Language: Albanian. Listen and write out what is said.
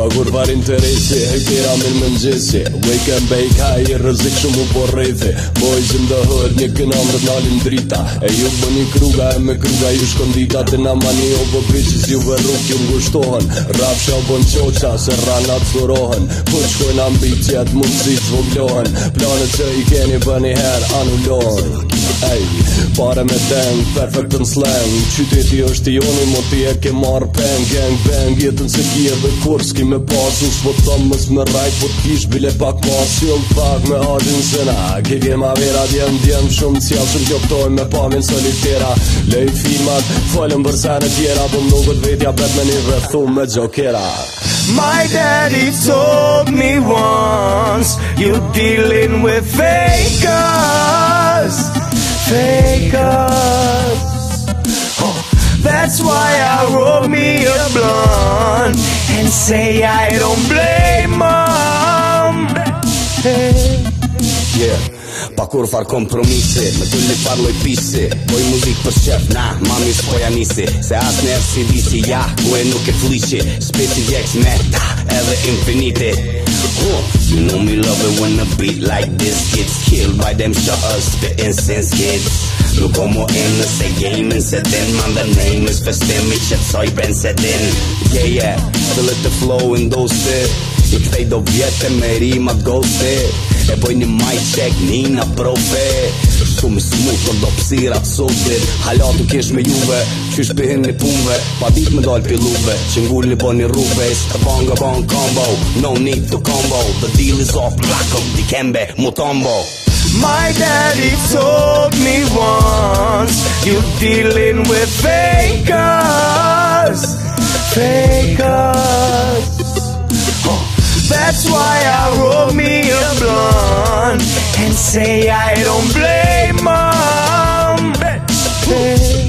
pa kur par interesi Hejtira mirë më nëgjesi Wake and bake, haj i rëzik shumë u po rejthi Boys in the hood, një këna më rëtnalim drita E ju bë një kruga, e me kruga ju shkondita Të na mani o bë bitches, ju vë rrug ju ngushtohen Rap shau bën qoqa, se ranat të surohen Po të ambicjet, mundësit zvoglohen voglohen Planet që i keni bë një her, anullohen Ej, pare me deng, perfect në slang Qyteti është i onë i moti e ke marrë peng Gang bang, jetën se kje dhe kur s'ki me pasu S'po të thëmë mës me rajt, po t'kish bile pak mas Jumë pak me hajin se na, ke ke ma vera Djemë, djemë shumë cjallë shumë kjoptojnë me pamin solitera Lejt filmat, falem vërsa në tjera Po më nukët vetja pet me një rëthu me gjokera My daddy told me once You're dealing with fake us. Oh, that's why I roll me a blunt and say I don't blame mom. Hey. Yeah. Pa kur far kompromise Me ty me par loj pise Boj muzik për shëf Na, mami s'poja nisi Se as në erë si visi Ja, ku e nuk e fliqi Spiti vjek me ta da, Edhe infinite oh, You know me love it when a beat like this Gets killed by them shutters Spitting sense kids Lu como en ese game and set in Man the name is festin Mi qëtë soj brend set in Yeah yeah Still let the flow in those fit I kthej do vjetë e me rimat gose E boj një maj qek njina probe Shumë smutë të dopsira të sotit Hala të kesh me juve Qysh pëhin një punve Pa dit me dal pëlluve Që ngull një bon një rrube Shtë banga ban combo No need to combo The deal is off Plakëm di kembe Mutombo My daddy told me once You're dealing with fakers Fakers That's why I roll me a blunt and say I don't blame mom.